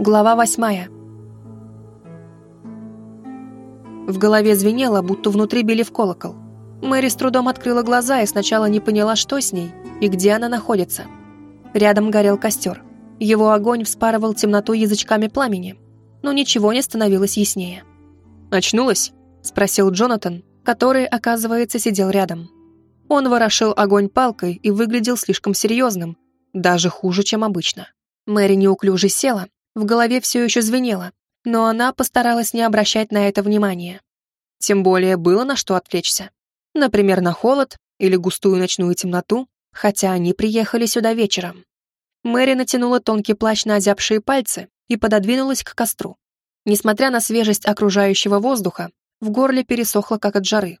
Глава восьмая. В голове звенело, будто внутри били в колокол. Мэри с трудом открыла глаза и сначала не поняла, что с ней и где она находится. Рядом горел костер. Его огонь вспарывал темноту язычками пламени, но ничего не становилось яснее. «Очнулась?» — спросил Джонатан, который, оказывается, сидел рядом. Он ворошил огонь палкой и выглядел слишком серьезным, даже хуже, чем обычно. Мэри неуклюже села, в голове все еще звенело, но она постаралась не обращать на это внимания. Тем более было на что отвлечься. Например, на холод или густую ночную темноту, хотя они приехали сюда вечером. Мэри натянула тонкий плащ на озябшие пальцы и пододвинулась к костру. Несмотря на свежесть окружающего воздуха, в горле пересохло, как от жары.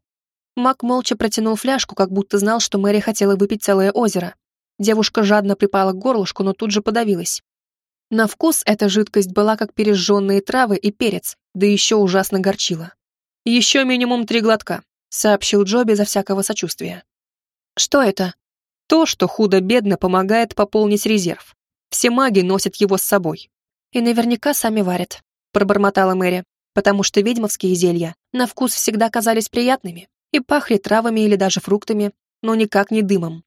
Мак молча протянул фляжку, как будто знал, что Мэри хотела выпить целое озеро. Девушка жадно припала к горлышку, но тут же подавилась. На вкус эта жидкость была как пережженные травы и перец, да еще ужасно горчила. «Еще минимум три глотка», — сообщил Джо безо всякого сочувствия. «Что это?» «То, что худо-бедно помогает пополнить резерв. Все маги носят его с собой». «И наверняка сами варят», — пробормотала Мэри, потому что ведьмовские зелья на вкус всегда казались приятными и пахли травами или даже фруктами, но никак не дымом.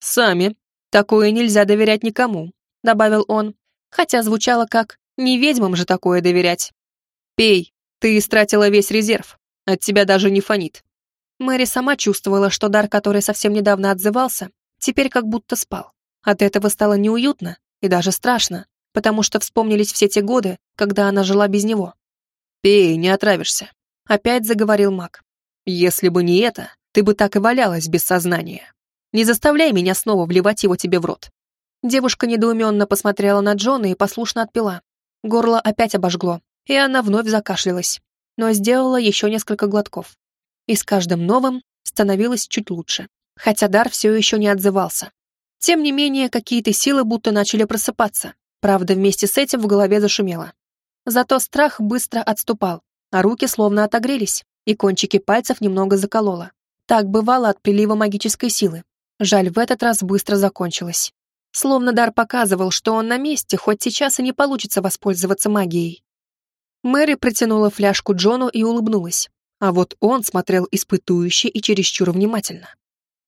«Сами. Такое нельзя доверять никому», — добавил он, хотя звучало как «не ведьмам же такое доверять». «Пей, ты истратила весь резерв, от тебя даже не фонит». Мэри сама чувствовала, что дар, который совсем недавно отзывался, теперь как будто спал. От этого стало неуютно и даже страшно, потому что вспомнились все те годы, когда она жила без него. «Пей, не отравишься», — опять заговорил маг. «Если бы не это, ты бы так и валялась без сознания. Не заставляй меня снова вливать его тебе в рот. Девушка недоуменно посмотрела на Джона и послушно отпила. Горло опять обожгло, и она вновь закашлялась, но сделала еще несколько глотков. И с каждым новым становилось чуть лучше, хотя дар все еще не отзывался. Тем не менее, какие-то силы будто начали просыпаться, правда, вместе с этим в голове зашумело. Зато страх быстро отступал, а руки словно отогрелись, и кончики пальцев немного закололо. Так бывало от прилива магической силы. Жаль, в этот раз быстро закончилось. Словно дар показывал, что он на месте, хоть сейчас и не получится воспользоваться магией. Мэри протянула фляжку Джону и улыбнулась, а вот он смотрел испытующе и чересчур внимательно.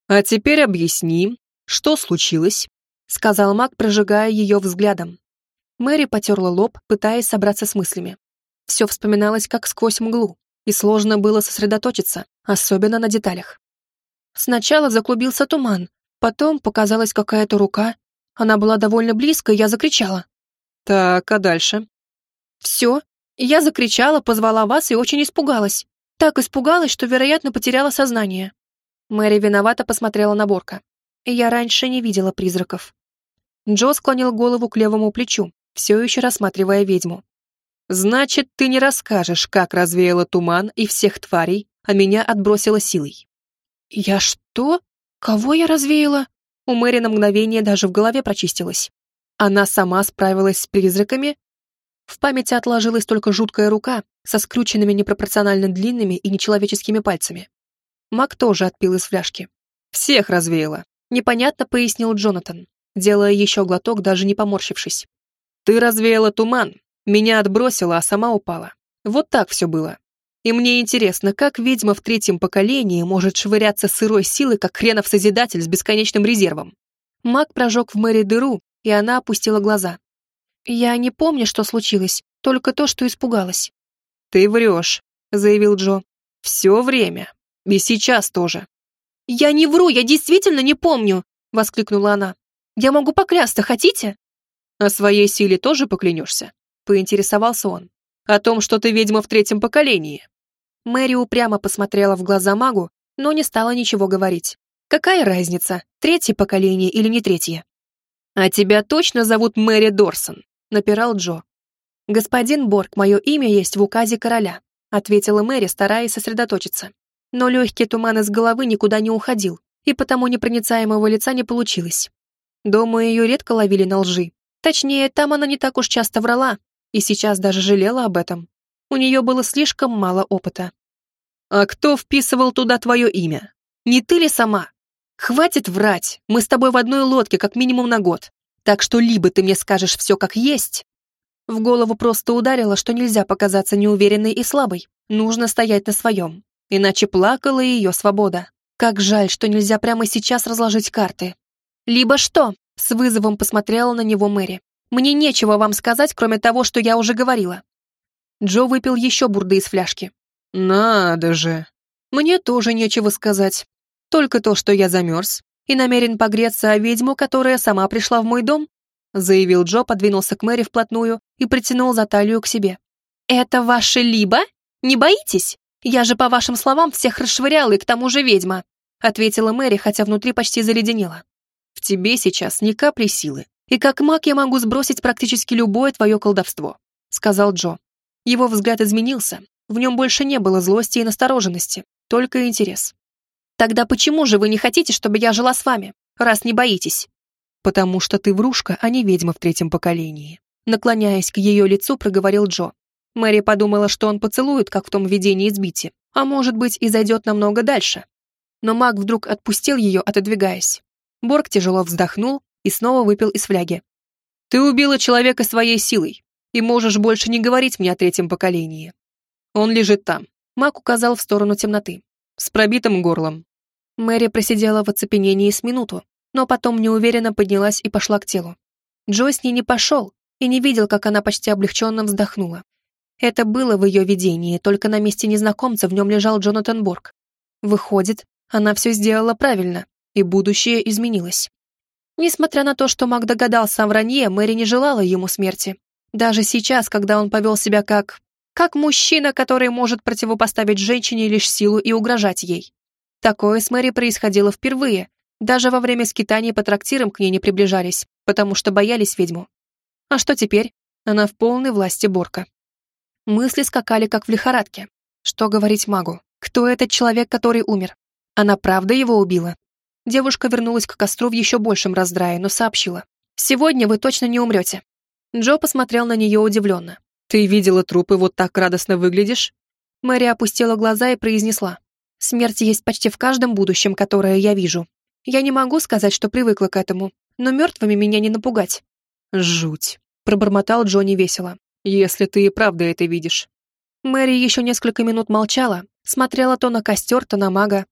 «А теперь объясни, что случилось?» — сказал маг, прожигая ее взглядом. Мэри потерла лоб, пытаясь собраться с мыслями. Все вспоминалось как сквозь мглу, и сложно было сосредоточиться, особенно на деталях. Сначала заклубился туман, потом показалась какая-то рука, она была довольно близко, и я закричала. «Так, а дальше?» «Все. Я закричала, позвала вас и очень испугалась. Так испугалась, что, вероятно, потеряла сознание». Мэри виновато посмотрела на Борка. «Я раньше не видела призраков». Джо склонил голову к левому плечу, все еще рассматривая ведьму. «Значит, ты не расскажешь, как развеяла туман и всех тварей, а меня отбросила силой». «Я что? Кого я развеяла?» У Мэри на мгновение даже в голове прочистилось. Она сама справилась с призраками? В памяти отложилась только жуткая рука со скрученными непропорционально длинными и нечеловеческими пальцами. Мак тоже отпил из фляжки. «Всех развеяла», — непонятно пояснил Джонатан, делая еще глоток, даже не поморщившись. «Ты развеяла туман, меня отбросила, а сама упала. Вот так все было. И мне интересно, как ведьма в третьем поколении может швыряться сырой силой, как хренов Созидатель с бесконечным резервом? Маг прожег в Мэри дыру, и она опустила глаза. «Я не помню, что случилось, только то, что испугалась». «Ты врешь», — заявил Джо. «Все время. И сейчас тоже». «Я не вру, я действительно не помню!» — воскликнула она. «Я могу поклясться, хотите?» «О своей силе тоже поклянешься?» — поинтересовался он. «О том, что ты ведьма в третьем поколении?» Мэри упрямо посмотрела в глаза магу, но не стала ничего говорить. Какая разница, третье поколение или не третье? «А тебя точно зовут Мэри Дорсон?» — напирал Джо. «Господин Борг, мое имя есть в указе короля», — ответила Мэри, стараясь сосредоточиться. Но легкий туман из головы никуда не уходил, и потому непроницаемого лица не получилось. Думаю, ее редко ловили на лжи. Точнее, там она не так уж часто врала, и сейчас даже жалела об этом. У нее было слишком мало опыта. «А кто вписывал туда твое имя? Не ты ли сама? Хватит врать, мы с тобой в одной лодке как минимум на год. Так что либо ты мне скажешь все как есть...» В голову просто ударило, что нельзя показаться неуверенной и слабой. Нужно стоять на своем. Иначе плакала ее свобода. Как жаль, что нельзя прямо сейчас разложить карты. «Либо что?» — с вызовом посмотрела на него Мэри. «Мне нечего вам сказать, кроме того, что я уже говорила». Джо выпил еще бурды из фляжки. «Надо же!» «Мне тоже нечего сказать. Только то, что я замерз и намерен погреться о ведьму, которая сама пришла в мой дом», заявил Джо, подвинулся к Мэри вплотную и притянул за талию к себе. «Это ваше либо? Не боитесь? Я же, по вашим словам, всех расшвыряла и к тому же ведьма», ответила Мэри, хотя внутри почти заледенела. «В тебе сейчас ни капли силы, и как маг я могу сбросить практически любое твое колдовство», сказал Джо. Его взгляд изменился, в нем больше не было злости и настороженности, только интерес. «Тогда почему же вы не хотите, чтобы я жила с вами, раз не боитесь?» «Потому что ты врушка, а не ведьма в третьем поколении», наклоняясь к ее лицу, проговорил Джо. Мэри подумала, что он поцелует, как в том видении из Бити, а может быть и зайдет намного дальше. Но маг вдруг отпустил ее, отодвигаясь. Борг тяжело вздохнул и снова выпил из фляги. «Ты убила человека своей силой, и можешь больше не говорить мне о третьем поколении. Он лежит там». Маг указал в сторону темноты. С пробитым горлом. Мэри просидела в оцепенении с минуту, но потом неуверенно поднялась и пошла к телу. Джо с ней не пошел и не видел, как она почти облегченно вздохнула. Это было в ее видении, только на месте незнакомца в нем лежал Джонатан Борг. Выходит, она все сделала правильно, и будущее изменилось. Несмотря на то, что Мак догадался о вранье, Мэри не желала ему смерти. Даже сейчас, когда он повел себя как... как мужчина, который может противопоставить женщине лишь силу и угрожать ей. Такое с Мэри происходило впервые. Даже во время скитаний по трактирам к ней не приближались, потому что боялись ведьму. А что теперь? Она в полной власти Борка. Мысли скакали, как в лихорадке. Что говорить магу? Кто этот человек, который умер? Она правда его убила? Девушка вернулась к костру в еще большем раздрае, но сообщила. «Сегодня вы точно не умрете». Джо посмотрел на нее удивленно. «Ты видела трупы, вот так радостно выглядишь?» Мэри опустила глаза и произнесла. Смерть есть почти в каждом будущем, которое я вижу. Я не могу сказать, что привыкла к этому, но мертвыми меня не напугать». «Жуть», — пробормотал Джонни весело, «если ты и правда это видишь». Мэри еще несколько минут молчала, смотрела то на костер, то на мага.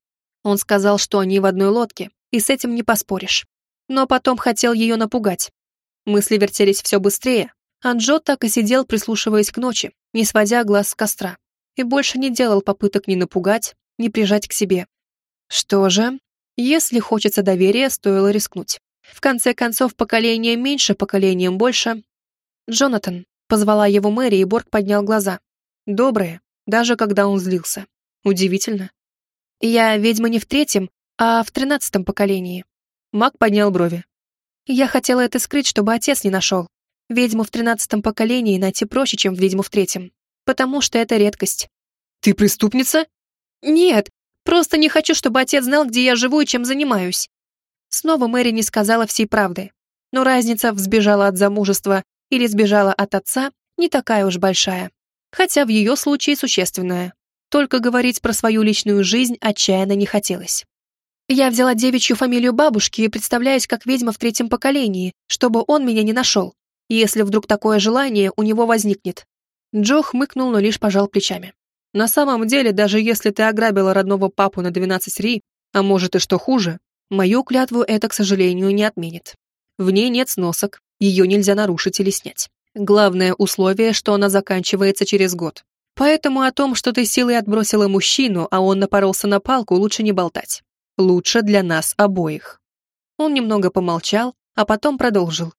Он сказал, что они в одной лодке, и с этим не поспоришь. Но потом хотел ее напугать. Мысли вертелись все быстрее, а Джо так и сидел, прислушиваясь к ночи, не сводя глаз с костра, и больше не делал попыток ни напугать, не прижать к себе. Что же, если хочется доверия, стоило рискнуть. В конце концов, поколение меньше, поколением больше. «Джонатан», — позвала его Мэри, и Борг поднял глаза. Добрые, даже когда он злился. Удивительно. «Я ведьма не в третьем, а в тринадцатом поколении». Маг поднял брови. «Я хотела это скрыть, чтобы отец не нашел. Ведьму в тринадцатом поколении найти проще, чем ведьму в третьем, потому что это редкость». «Ты преступница?» «Нет, просто не хочу, чтобы отец знал, где я живу и чем занимаюсь». Снова Мэри не сказала всей правды. Но разница в сбежала от замужества или сбежала от отца не такая уж большая. Хотя в ее случае существенная. Только говорить про свою личную жизнь отчаянно не хотелось. Я взяла девичью фамилию бабушки и представляюсь как ведьма в третьем поколении, чтобы он меня не нашел, если вдруг такое желание у него возникнет. Джо хмыкнул, но лишь пожал плечами. На самом деле, даже если ты ограбила родного папу на 12 ри, а может и что хуже, мою клятву это, к сожалению, не отменит. В ней нет сносок, ее нельзя нарушить или снять. Главное условие, что она заканчивается через год. Поэтому о том, что ты силой отбросила мужчину, а он напоролся на палку, лучше не болтать. Лучше для нас обоих. Он немного помолчал, а потом продолжил.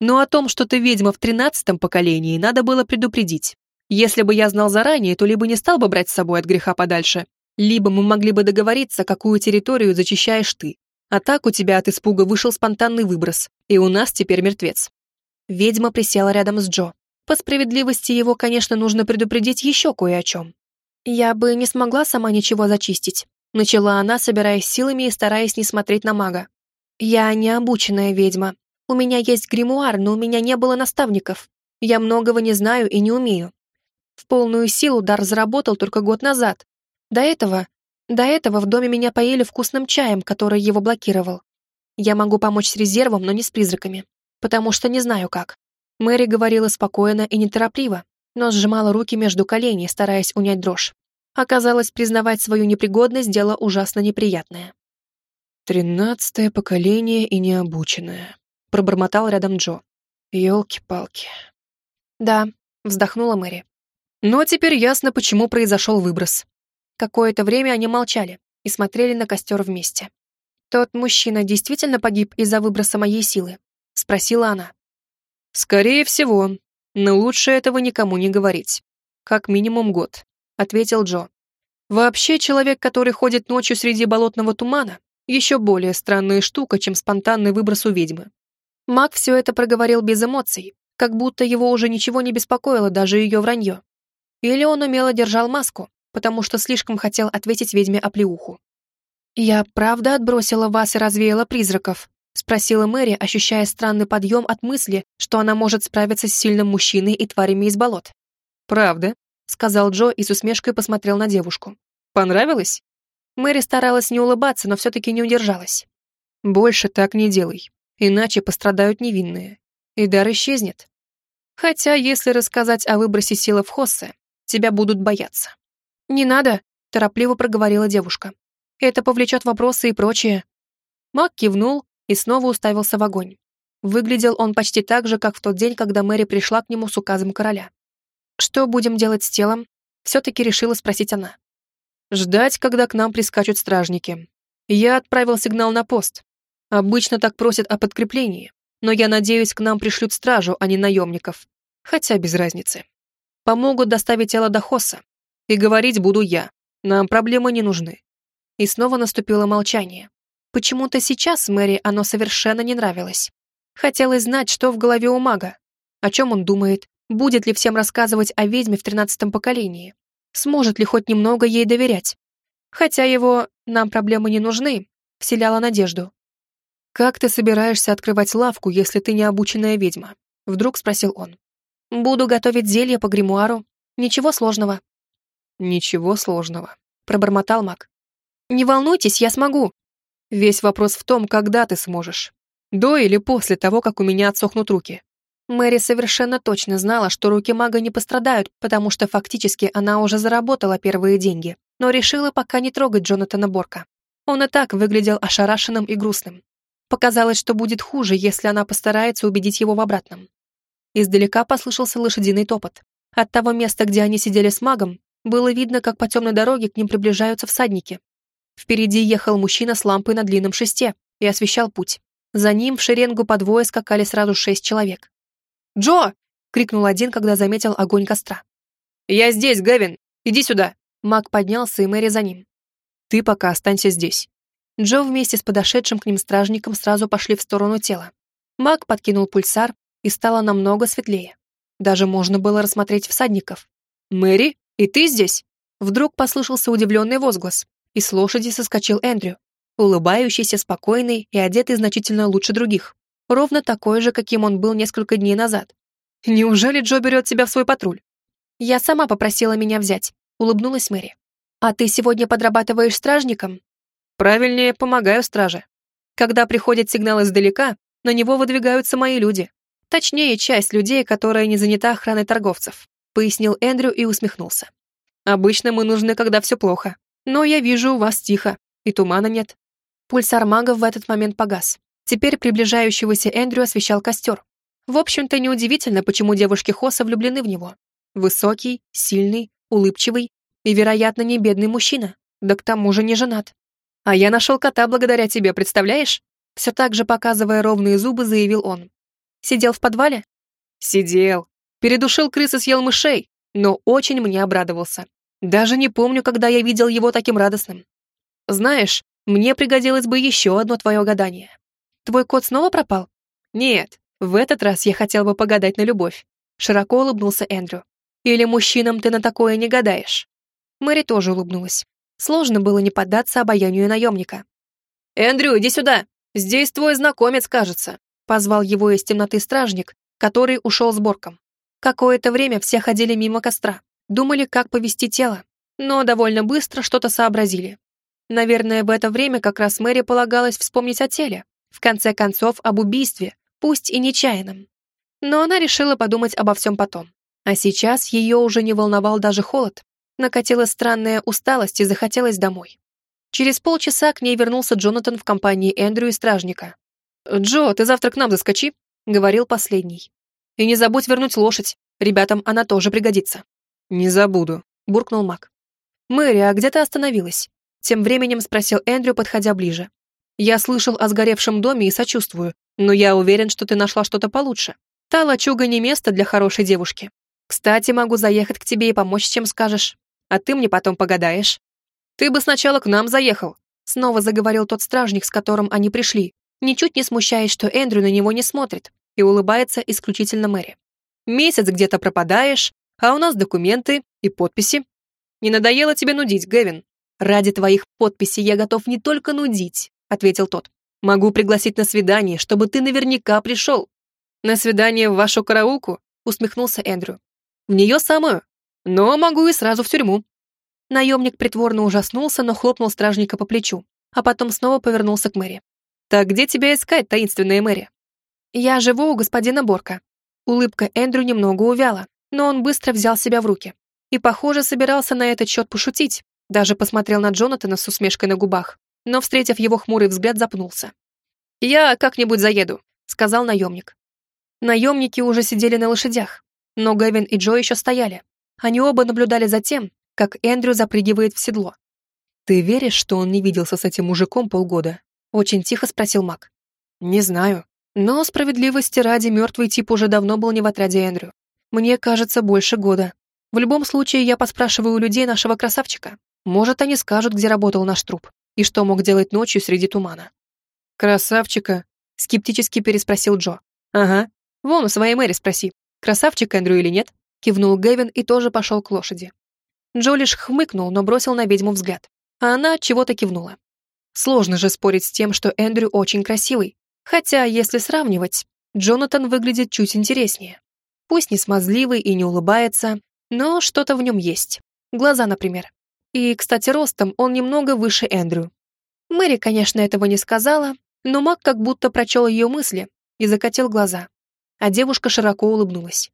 Но о том, что ты ведьма в тринадцатом поколении, надо было предупредить. Если бы я знал заранее, то либо не стал бы брать с собой от греха подальше, либо мы могли бы договориться, какую территорию зачищаешь ты. А так у тебя от испуга вышел спонтанный выброс, и у нас теперь мертвец». Ведьма присела рядом с Джо. По справедливости его, конечно, нужно предупредить еще кое о чем. «Я бы не смогла сама ничего зачистить», — начала она, собираясь силами и стараясь не смотреть на мага. «Я не обученная ведьма. У меня есть гримуар, но у меня не было наставников. Я многого не знаю и не умею. В полную силу дар заработал только год назад. До этого... До этого в доме меня поели вкусным чаем, который его блокировал. Я могу помочь с резервом, но не с призраками, потому что не знаю как. Мэри говорила спокойно и неторопливо, но сжимала руки между коленей, стараясь унять дрожь. Оказалось, признавать свою непригодность – дело ужасно неприятное. «Тринадцатое поколение и необученное», — пробормотал рядом Джо. «Елки-палки». «Да», — вздохнула Мэри. «Но теперь ясно, почему произошел выброс». Какое-то время они молчали и смотрели на костер вместе. «Тот мужчина действительно погиб из-за выброса моей силы?» — спросила она. «Скорее всего, но лучше этого никому не говорить. Как минимум год», — ответил Джо. «Вообще, человек, который ходит ночью среди болотного тумана, еще более странная штука, чем спонтанный выброс у ведьмы». Маг все это проговорил без эмоций, как будто его уже ничего не беспокоило, даже ее вранье. Или он умело держал маску, потому что слишком хотел ответить ведьме оплеуху. «Я правда отбросила вас и развеяла призраков?» — спросила Мэри, ощущая странный подъем от мысли, что она может справиться с сильным мужчиной и тварями из болот. «Правда?» — сказал Джо и с усмешкой посмотрел на девушку. «Понравилось?» Мэри старалась не улыбаться, но все-таки не удержалась. «Больше так не делай, иначе пострадают невинные, и дар исчезнет. Хотя, если рассказать о выбросе силы в Хоссе, тебя будут бояться». «Не надо», — торопливо проговорила девушка. «Это повлечет вопросы и прочее». Мак кивнул и снова уставился в огонь. Выглядел он почти так же, как в тот день, когда Мэри пришла к нему с указом короля. «Что будем делать с телом?» Все-таки решила спросить она. «Ждать, когда к нам прискачут стражники. Я отправил сигнал на пост. Обычно так просят о подкреплении, но я надеюсь, к нам пришлют стражу, а не наемников. Хотя без разницы. Помогут доставить тело до Хосса, и говорить буду я. Нам проблемы не нужны». И снова наступило молчание. Почему-то сейчас Мэри оно совершенно не нравилось. Хотелось знать, что в голове у мага. О чем он думает, будет ли всем рассказывать о ведьме в тринадцатом поколении. Сможет ли хоть немного ей доверять. Хотя его «нам проблемы не нужны» вселяла надежду. «Как ты собираешься открывать лавку, если ты не обученная ведьма?» Вдруг спросил он. «Буду готовить зелье по гримуару. Ничего сложного». «Ничего сложного», — пробормотал маг. «Не волнуйтесь, я смогу». «Весь вопрос в том, когда ты сможешь. До или после того, как у меня отсохнут руки». Мэри совершенно точно знала, что руки мага не пострадают, потому что фактически она уже заработала первые деньги, но решила пока не трогать Джонатана Борка. Он и так выглядел ошарашенным и грустным. Показалось, что будет хуже, если она постарается убедить его в обратном. Издалека послышался лошадиный топот. От того места, где они сидели с магом, было видно, как по темной дороге к ним приближаются всадники. Впереди ехал мужчина с лампой на длинном шесте и освещал путь. За ним в шеренгу по двое скакали сразу шесть человек. «Джо!» — крикнул один, когда заметил огонь костра. «Я здесь, Гэвин! Иди сюда!» Маг поднялся, и Мэри за ним. «Ты пока останься здесь». Джо вместе с подошедшим к ним стражником сразу пошли в сторону тела. Маг подкинул пульсар, и стало намного светлее. Даже можно было рассмотреть всадников. «Мэри?» «И ты здесь?» Вдруг послышался удивленный возглас, и с лошади соскочил Эндрю, улыбающийся, спокойный и одетый значительно лучше других. Ровно такой же, каким он был несколько дней назад. «Неужели Джо берет тебя в свой патруль?» «Я сама попросила меня взять», — улыбнулась Мэри. «А ты сегодня подрабатываешь стражником?» «Правильнее, помогаю страже. Когда приходит сигнал издалека, на него выдвигаются мои люди. Точнее, часть людей, которая не занята охраной торговцев пояснил Эндрю и усмехнулся. «Обычно мы нужны, когда все плохо. Но я вижу, у вас тихо, и тумана нет». Пульсар мага в этот момент погас. Теперь приближающегося Эндрю освещал костер. В общем-то, неудивительно, почему девушки Хоса влюблены в него. Высокий, сильный, улыбчивый и, вероятно, не бедный мужчина, да к тому же не женат. «А я нашел кота благодаря тебе, представляешь?» Все так же, показывая ровные зубы, заявил он. «Сидел в подвале?» «Сидел», Передушил крыс и съел мышей, но очень мне обрадовался. Даже не помню, когда я видел его таким радостным. Знаешь, мне пригодилось бы еще одно твое гадание. Твой кот снова пропал? Нет, в этот раз я хотел бы погадать на любовь. Широко улыбнулся Эндрю. Или мужчинам ты на такое не гадаешь? Мэри тоже улыбнулась. Сложно было не поддаться обаянию наемника. «Эндрю, иди сюда! Здесь твой знакомец, кажется!» Позвал его из темноты стражник, который ушел с борком. Какое-то время все ходили мимо костра, думали, как повести тело, но довольно быстро что-то сообразили. Наверное, в это время как раз Мэри полагалось вспомнить о теле, в конце концов, об убийстве, пусть и нечаянном. Но она решила подумать обо всем потом. А сейчас ее уже не волновал даже холод. Накатилась странная усталость и захотелось домой. Через полчаса к ней вернулся Джонатан в компании Эндрю и стражника. «Джо, ты завтра к нам заскочи», — говорил последний. «И не забудь вернуть лошадь. Ребятам она тоже пригодится». «Не забуду», — буркнул Мак. «Мэри, а где ты остановилась?» Тем временем спросил Эндрю, подходя ближе. «Я слышал о сгоревшем доме и сочувствую, но я уверен, что ты нашла что-то получше. Та лачуга не место для хорошей девушки. Кстати, могу заехать к тебе и помочь, чем скажешь. А ты мне потом погадаешь». «Ты бы сначала к нам заехал», — снова заговорил тот стражник, с которым они пришли, ничуть не смущаясь, что Эндрю на него не смотрит, и улыбается исключительно Мэри. «Месяц где-то пропадаешь, а у нас документы и подписи. Не надоело тебе нудить, Гэвин?» «Ради твоих подписей я готов не только нудить», — ответил тот. «Могу пригласить на свидание, чтобы ты наверняка пришел». «На свидание в вашу караулку?» — усмехнулся Эндрю. «В нее самую. Но могу и сразу в тюрьму». Наемник притворно ужаснулся, но хлопнул стражника по плечу, а потом снова повернулся к Мэри. «Так где тебя искать, таинственная Мэри?» «Я живу у господина Борка». Улыбка Эндрю немного увяла, но он быстро взял себя в руки. И, похоже, собирался на этот счет пошутить, даже посмотрел на Джонатана с усмешкой на губах, но, встретив его хмурый взгляд, запнулся. «Я как-нибудь заеду», — сказал наемник. Наемники уже сидели на лошадях, но Гэвин и Джо еще стояли. Они оба наблюдали за тем, как Эндрю запрыгивает в седло. «Ты веришь, что он не виделся с этим мужиком полгода?» Очень тихо спросил Мак. «Не знаю. Но справедливости ради мертвый тип уже давно был не в отряде Эндрю. Мне кажется, больше года. В любом случае, я поспрашиваю у людей нашего красавчика. Может, они скажут, где работал наш труп и что мог делать ночью среди тумана». «Красавчика?» — скептически переспросил Джо. «Ага. Вон у своей Мэри спроси, красавчик Эндрю или нет?» Кивнул Гэвин и тоже пошел к лошади. Джо лишь хмыкнул, но бросил на ведьму взгляд. А она чего-то кивнула. Сложно же спорить с тем, что Эндрю очень красивый. Хотя, если сравнивать, Джонатан выглядит чуть интереснее. Пусть не смазливый и не улыбается, но что-то в нем есть. Глаза, например. И, кстати, ростом он немного выше Эндрю. Мэри, конечно, этого не сказала, но Мак как будто прочел ее мысли и закатил глаза. А девушка широко улыбнулась.